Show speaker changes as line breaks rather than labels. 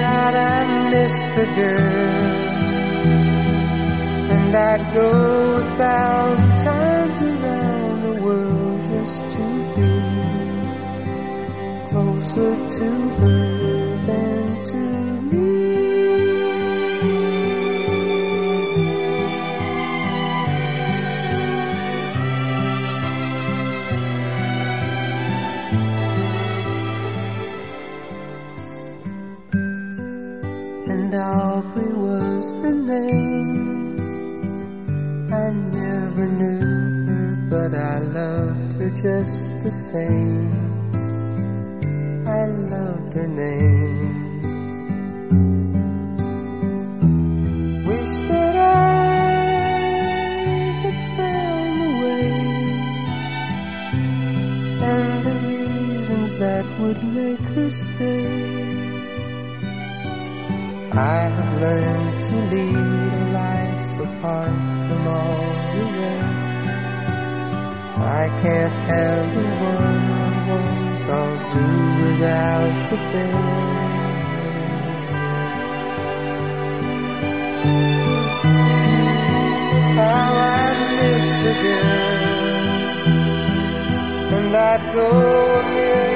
God, I miss the girl, and I'd go a thousand times and Aubrey was her name. I never knew her, but I loved her just the same. I loved her name. Wish that I had found the way and the reasons that would make her stay. I have learned to lead a life apart from all the rest. I can't have the one I want, I'll do without the best. How I miss the girl, and I'd go a million